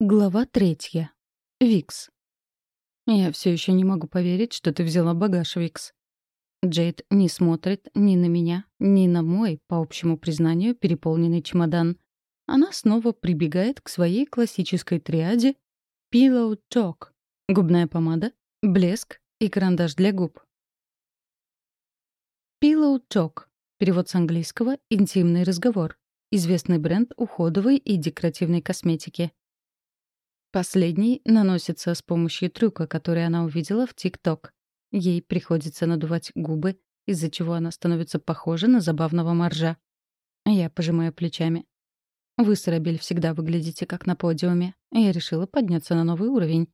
Глава третья. Викс. «Я все еще не могу поверить, что ты взяла багаж, Викс». Джейд не смотрит ни на меня, ни на мой, по общему признанию, переполненный чемодан. Она снова прибегает к своей классической триаде «Pillow Talk» — губная помада, блеск и карандаш для губ. Pillow Talk — перевод с английского «интимный разговор», известный бренд уходовой и декоративной косметики — Последний наносится с помощью трюка, который она увидела в ТикТок. Ей приходится надувать губы, из-за чего она становится похожа на забавного моржа. Я пожимаю плечами. Вы с Рабель всегда выглядите как на подиуме. Я решила подняться на новый уровень.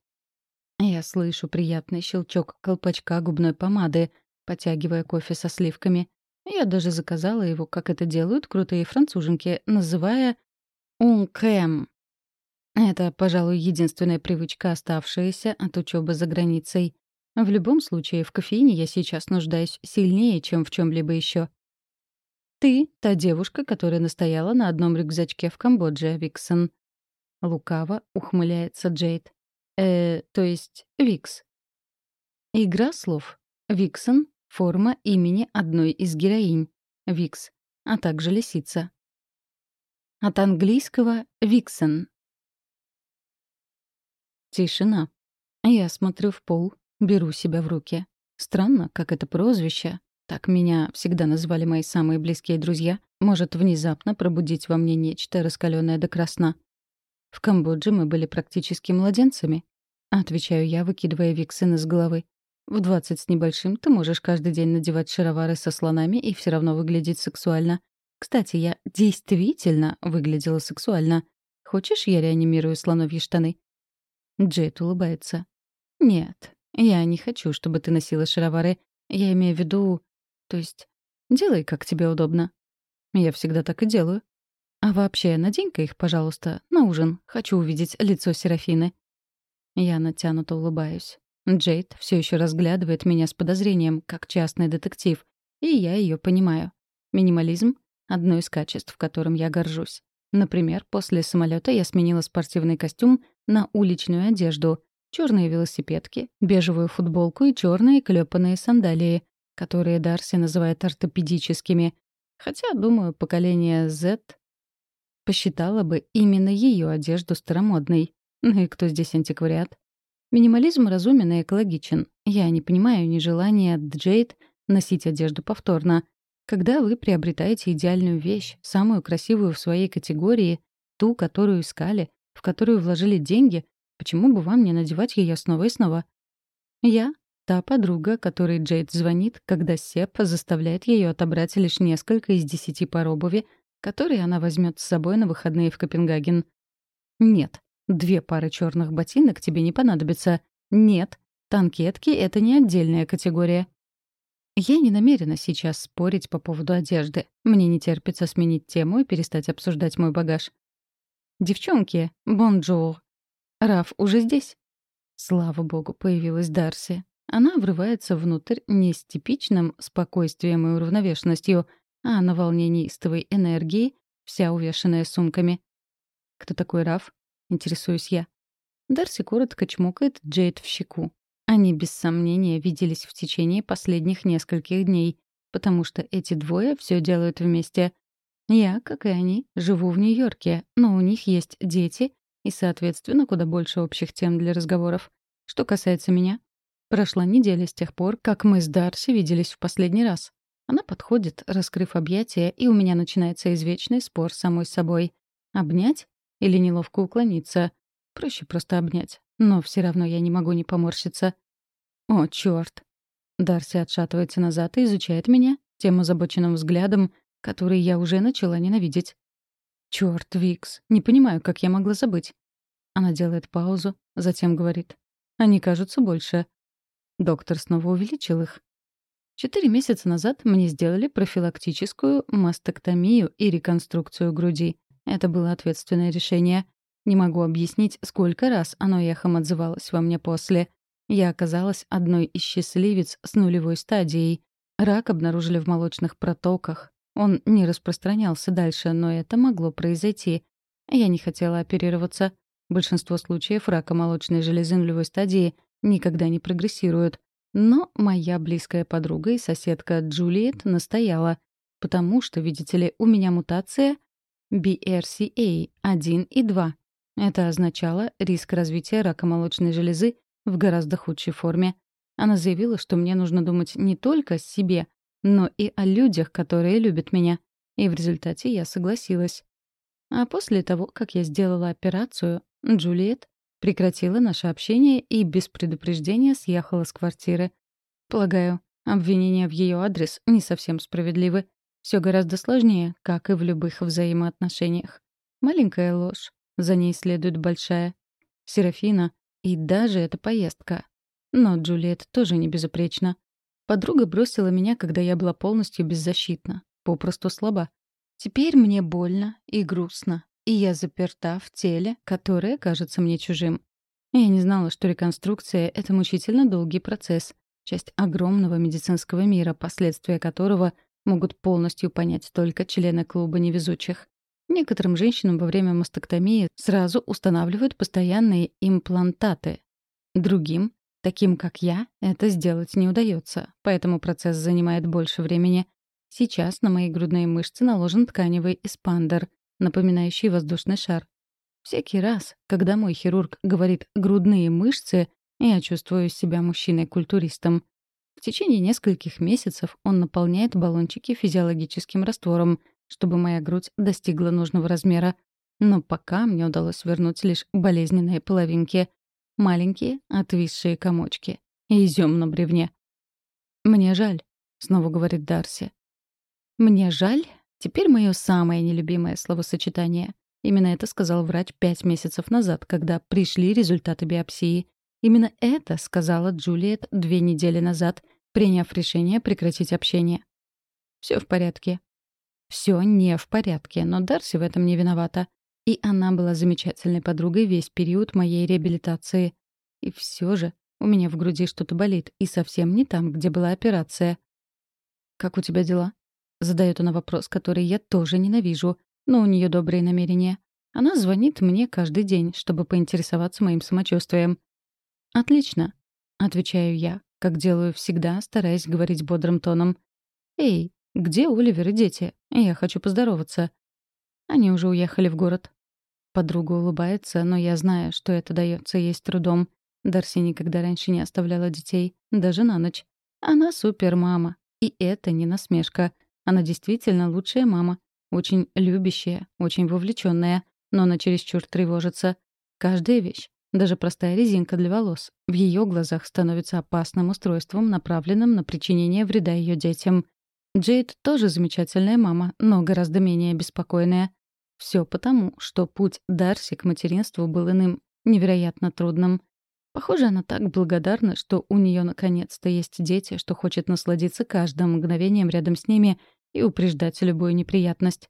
Я слышу приятный щелчок колпачка губной помады, потягивая кофе со сливками. Я даже заказала его, как это делают крутые француженки, называя «un crème» Это, пожалуй, единственная привычка, оставшаяся от учебы за границей. В любом случае, в кофеине я сейчас нуждаюсь сильнее, чем в чем либо еще. Ты — та девушка, которая настояла на одном рюкзачке в Камбодже, Виксон. Лукаво ухмыляется Джейд. Э, то есть Викс. Игра слов. Виксон — форма имени одной из героинь. Викс, а также лисица. От английского «виксен» Тишина. Я смотрю в пол, беру себя в руки. Странно, как это прозвище, так меня всегда называли мои самые близкие друзья, может внезапно пробудить во мне нечто раскаленное до красна. В Камбодже мы были практически младенцами. Отвечаю я, выкидывая виксен из головы. В двадцать с небольшим ты можешь каждый день надевать шаровары со слонами и все равно выглядеть сексуально. Кстати, я действительно выглядела сексуально. Хочешь, я реанимирую слоновьи штаны? Джейд улыбается. «Нет, я не хочу, чтобы ты носила шаровары. Я имею в виду... То есть, делай, как тебе удобно. Я всегда так и делаю. А вообще, надень-ка их, пожалуйста, на ужин. Хочу увидеть лицо Серафины». Я натянуто улыбаюсь. Джейд все еще разглядывает меня с подозрением, как частный детектив, и я ее понимаю. Минимализм — одно из качеств, которым я горжусь. Например, после самолета я сменила спортивный костюм на уличную одежду, черные велосипедки, бежевую футболку и черные клепанные сандалии, которые Дарси называет ортопедическими. Хотя, думаю, поколение Z посчитало бы именно ее одежду старомодной. Ну и кто здесь антиквариат? Минимализм разумен и экологичен. Я не понимаю нежелания Джейд носить одежду повторно — когда вы приобретаете идеальную вещь, самую красивую в своей категории, ту, которую искали, которую вложили деньги, почему бы вам не надевать ее снова и снова? Я — та подруга, которой Джейд звонит, когда Сеп заставляет ее отобрать лишь несколько из десяти пар обуви, которые она возьмет с собой на выходные в Копенгаген. Нет, две пары черных ботинок тебе не понадобится. Нет, танкетки — это не отдельная категория. Я не намерена сейчас спорить по поводу одежды. Мне не терпится сменить тему и перестать обсуждать мой багаж. «Девчонки, бонжур!» «Раф уже здесь?» Слава богу, появилась Дарси. Она врывается внутрь не с типичным спокойствием и уравновешенностью, а на волне неистовой энергии, вся увешанная сумками. «Кто такой Раф?» — интересуюсь я. Дарси коротко чмокает Джейд в щеку. Они, без сомнения, виделись в течение последних нескольких дней, потому что эти двое все делают вместе. Я, как и они, живу в Нью-Йорке, но у них есть дети и, соответственно, куда больше общих тем для разговоров. Что касается меня, прошла неделя с тех пор, как мы с Дарси виделись в последний раз. Она подходит, раскрыв объятия, и у меня начинается извечный спор с самой собой. Обнять или неловко уклониться? Проще просто обнять. Но все равно я не могу не поморщиться. О, черт! Дарси отшатывается назад и изучает меня тем озабоченным взглядом, который я уже начала ненавидеть. Черт, Викс, не понимаю, как я могла забыть. Она делает паузу, затем говорит. Они кажутся больше. Доктор снова увеличил их. Четыре месяца назад мне сделали профилактическую мастектомию и реконструкцию груди. Это было ответственное решение. Не могу объяснить, сколько раз оно эхом отзывалось во мне после. Я оказалась одной из счастливец с нулевой стадией. Рак обнаружили в молочных протоках. Он не распространялся дальше, но это могло произойти. Я не хотела оперироваться. Большинство случаев рака молочной железы нулевой стадии никогда не прогрессируют. Но моя близкая подруга и соседка Джулиет настояла, потому что, видите ли, у меня мутация BRCA 1 и 2. Это означало риск развития рака молочной железы в гораздо худшей форме. Она заявила, что мне нужно думать не только о себе, но и о людях, которые любят меня. И в результате я согласилась. А после того, как я сделала операцию, Джулиет прекратила наше общение и без предупреждения съехала с квартиры. Полагаю, обвинения в ее адрес не совсем справедливы. Все гораздо сложнее, как и в любых взаимоотношениях. Маленькая ложь, за ней следует большая. Серафина и даже эта поездка. Но Джулиет тоже не безупречна. Подруга бросила меня, когда я была полностью беззащитна, попросту слаба. Теперь мне больно и грустно, и я заперта в теле, которое кажется мне чужим. Я не знала, что реконструкция — это мучительно долгий процесс, часть огромного медицинского мира, последствия которого могут полностью понять только члены клуба невезучих. Некоторым женщинам во время мастектомии сразу устанавливают постоянные имплантаты. Другим, таким как я, это сделать не удается, поэтому процесс занимает больше времени. Сейчас на мои грудные мышцы наложен тканевый эспандер, напоминающий воздушный шар. Всякий раз, когда мой хирург говорит «грудные мышцы», я чувствую себя мужчиной-культуристом. В течение нескольких месяцев он наполняет баллончики физиологическим раствором — чтобы моя грудь достигла нужного размера. Но пока мне удалось вернуть лишь болезненные половинки. Маленькие, отвисшие комочки. И изюм на бревне. «Мне жаль», — снова говорит Дарси. «Мне жаль» — теперь мое самое нелюбимое словосочетание. Именно это сказал врач пять месяцев назад, когда пришли результаты биопсии. Именно это сказала Джулиет две недели назад, приняв решение прекратить общение. Все в порядке. Все не в порядке, но Дарси в этом не виновата. И она была замечательной подругой весь период моей реабилитации. И все же у меня в груди что-то болит, и совсем не там, где была операция. «Как у тебя дела?» Задает она вопрос, который я тоже ненавижу, но у нее добрые намерения. Она звонит мне каждый день, чтобы поинтересоваться моим самочувствием. «Отлично», — отвечаю я, как делаю всегда, стараясь говорить бодрым тоном. «Эй, «Где Оливер и дети? Я хочу поздороваться». Они уже уехали в город. Подруга улыбается, но я знаю, что это дается ей с трудом. Дарси никогда раньше не оставляла детей, даже на ночь. Она супермама. И это не насмешка. Она действительно лучшая мама. Очень любящая, очень вовлеченная, но она чересчур тревожится. Каждая вещь, даже простая резинка для волос, в ее глазах становится опасным устройством, направленным на причинение вреда ее детям. Джейд тоже замечательная мама, но гораздо менее беспокойная. Все потому, что путь Дарси к материнству был иным, невероятно трудным. Похоже, она так благодарна, что у нее наконец-то есть дети, что хочет насладиться каждым мгновением рядом с ними и упреждать любую неприятность.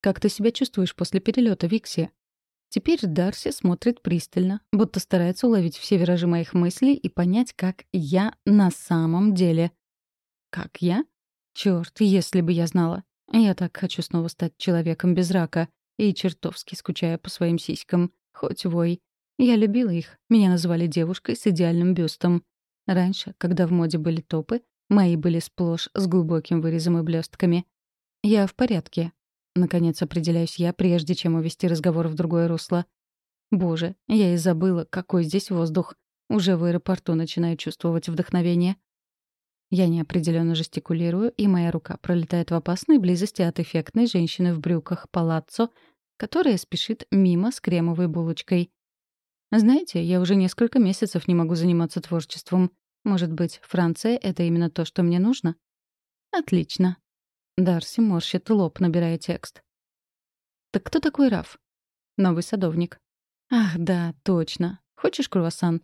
«Как ты себя чувствуешь после перелета, Викси?» Теперь Дарси смотрит пристально, будто старается уловить все виражи моих мыслей и понять, как я на самом деле — как я? Черт, если бы я знала. Я так хочу снова стать человеком без рака и чертовски скучаю по своим сиськам. Хоть вой. Я любила их. Меня называли девушкой с идеальным бюстом. Раньше, когда в моде были топы, мои были сплошь с глубоким вырезом и блестками. Я в порядке. Наконец определяюсь я, прежде чем увести разговор в другое русло. Боже, я и забыла, какой здесь воздух. Уже в аэропорту начинаю чувствовать вдохновение. Я неопределенно жестикулирую, и моя рука пролетает в опасной близости от эффектной женщины в брюках палаццо, которая спешит мимо с кремовой булочкой. Знаете, я уже несколько месяцев не могу заниматься творчеством. Может быть, Франция — это именно то, что мне нужно? Отлично. Дарси морщит лоб, набирая текст. Так кто такой Раф? Новый садовник. Ах, да, точно. Хочешь круассан?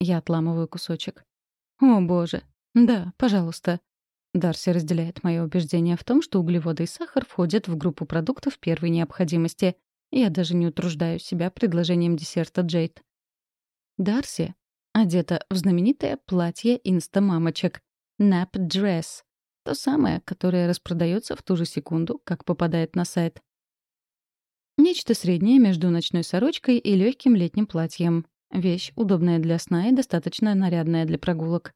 Я отламываю кусочек. О, боже, «Да, пожалуйста». Дарси разделяет мое убеждение в том, что углеводы и сахар входят в группу продуктов первой необходимости. Я даже не утруждаю себя предложением десерта Джейд. Дарси одета в знаменитое платье инстамамочек Nap Dress. То самое, которое распродается в ту же секунду, как попадает на сайт. Нечто среднее между ночной сорочкой и легким летним платьем. Вещь, удобная для сна и достаточно нарядная для прогулок.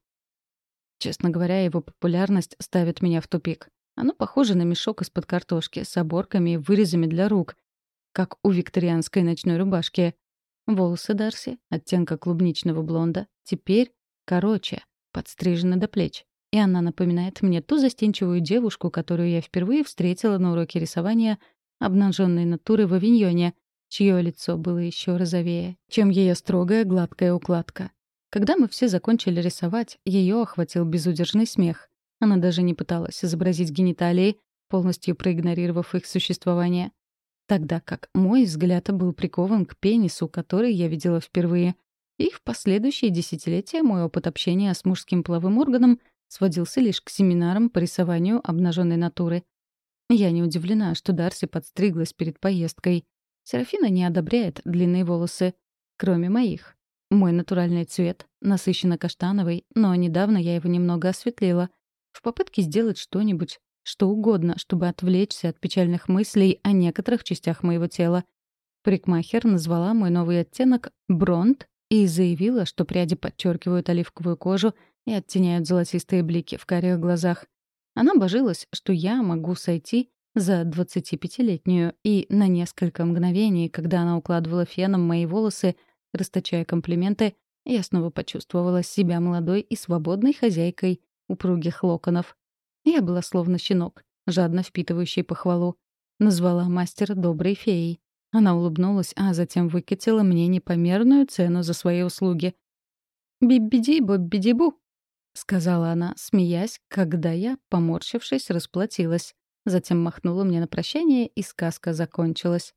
Честно говоря, его популярность ставит меня в тупик. Оно похоже на мешок из-под картошки с оборками и вырезами для рук, как у викторианской ночной рубашки. Волосы Дарси, оттенка клубничного блонда, теперь короче, подстрижены до плеч. И она напоминает мне ту застенчивую девушку, которую я впервые встретила на уроке рисования обнаженной натуры в авиньоне, чье лицо было еще розовее, чем ее строгая гладкая укладка. Когда мы все закончили рисовать, ее охватил безудержный смех. Она даже не пыталась изобразить гениталии, полностью проигнорировав их существование. Тогда как мой взгляд был прикован к пенису, который я видела впервые. И в последующие десятилетия мой опыт общения с мужским половым органом сводился лишь к семинарам по рисованию обнаженной натуры. Я не удивлена, что Дарси подстриглась перед поездкой. Серафина не одобряет длинные волосы, кроме моих. Мой натуральный цвет насыщенно каштановый, но недавно я его немного осветлила, в попытке сделать что-нибудь, что угодно, чтобы отвлечься от печальных мыслей о некоторых частях моего тела. Парикмахер назвала мой новый оттенок «бронт» и заявила, что пряди подчеркивают оливковую кожу и оттеняют золотистые блики в карих глазах. Она божилась, что я могу сойти за 25-летнюю, и на несколько мгновений, когда она укладывала феном мои волосы, расточая комплименты, я снова почувствовала себя молодой и свободной хозяйкой упругих локонов. Я была словно щенок, жадно впитывающий похвалу. Назвала мастера доброй феей. Она улыбнулась, а затем выкатила мне непомерную цену за свои услуги. «Бибиди-боббиди-бу», — сказала она, смеясь, когда я, поморщившись, расплатилась. Затем махнула мне на прощание, и сказка закончилась.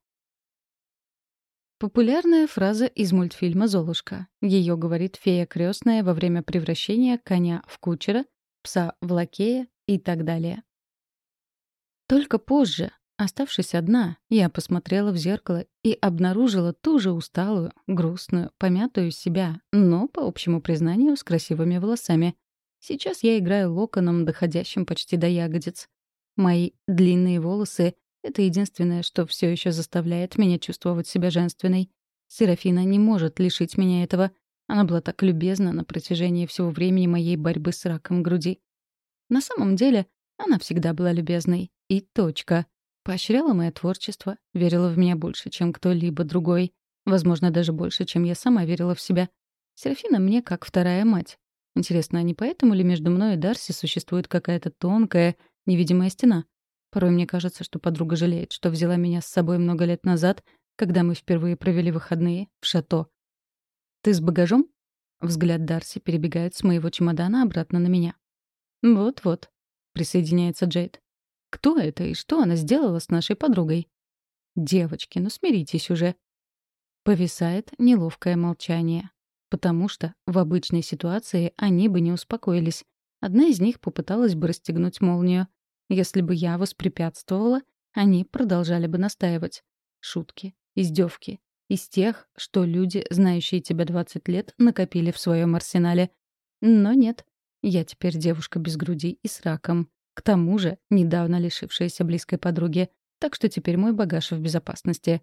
Популярная фраза из мультфильма «Золушка». Ее говорит фея крестная во время превращения коня в кучера, пса в лакея и так далее. Только позже, оставшись одна, я посмотрела в зеркало и обнаружила ту же усталую, грустную, помятую себя, но, по общему признанию, с красивыми волосами. Сейчас я играю локоном, доходящим почти до ягодиц. Мои длинные волосы это единственное, что все еще заставляет меня чувствовать себя женственной. Серафина не может лишить меня этого. Она была так любезна на протяжении всего времени моей борьбы с раком груди. На самом деле, она всегда была любезной. И точка. Поощряла мое творчество, верила в меня больше, чем кто-либо другой. Возможно, даже больше, чем я сама верила в себя. Серафина мне как вторая мать. Интересно, а не поэтому ли между мной и Дарси существует какая-то тонкая, невидимая стена? Порой мне кажется, что подруга жалеет, что взяла меня с собой много лет назад, когда мы впервые провели выходные в шато. «Ты с багажом?» Взгляд Дарси перебегает с моего чемодана обратно на меня. «Вот-вот», — присоединяется Джейд. «Кто это и что она сделала с нашей подругой?» «Девочки, ну смиритесь уже». Повисает неловкое молчание. Потому что в обычной ситуации они бы не успокоились. Одна из них попыталась бы расстегнуть молнию. Если бы я воспрепятствовала, они продолжали бы настаивать. Шутки, издевки. Из тех, что люди, знающие тебя 20 лет, накопили в своем арсенале. Но нет. Я теперь девушка без груди и с раком. К тому же, недавно лишившаяся близкой подруги. Так что теперь мой багаж в безопасности.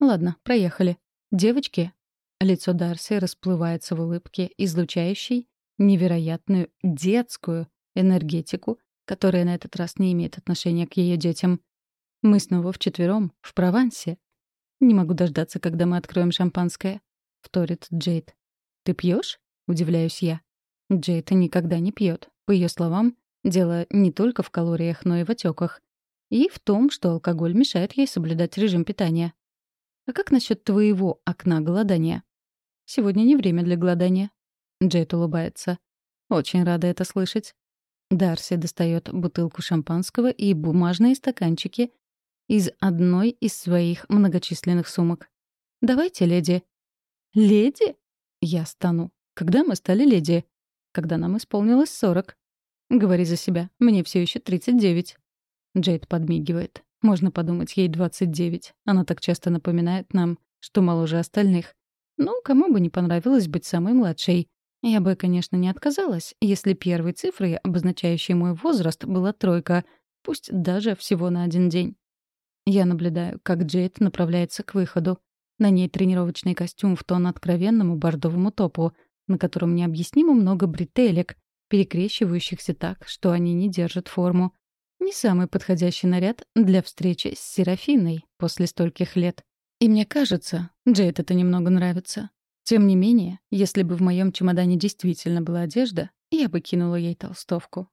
Ладно, проехали. Девочки. Лицо Дарси расплывается в улыбке, излучающей невероятную детскую энергетику которая на этот раз не имеет отношения к ее детям. Мы снова вчетвером, в Провансе. Не могу дождаться, когда мы откроем шампанское, — вторит Джейд. Ты пьешь? удивляюсь я. Джейд никогда не пьет. По ее словам, дело не только в калориях, но и в отеках. И в том, что алкоголь мешает ей соблюдать режим питания. А как насчет твоего окна голодания? Сегодня не время для голодания. Джейд улыбается. Очень рада это слышать. Дарси достает бутылку шампанского и бумажные стаканчики из одной из своих многочисленных сумок. «Давайте, леди». «Леди?» Я стану. «Когда мы стали леди?» «Когда нам исполнилось сорок». «Говори за себя. Мне все еще тридцать девять». Джейд подмигивает. Можно подумать, ей двадцать девять. Она так часто напоминает нам, что моложе остальных. Ну, кому бы не понравилось быть самой младшей. Я бы, конечно, не отказалась, если первой цифрой, обозначающей мой возраст, была тройка, пусть даже всего на один день. Я наблюдаю, как Джейд направляется к выходу. На ней тренировочный костюм в тон откровенному бордовому топу, на котором необъяснимо много бретелек, перекрещивающихся так, что они не держат форму. Не самый подходящий наряд для встречи с Серафиной после стольких лет. И мне кажется, Джейд это немного нравится. Тем не менее, если бы в моем чемодане действительно была одежда, я бы кинула ей толстовку.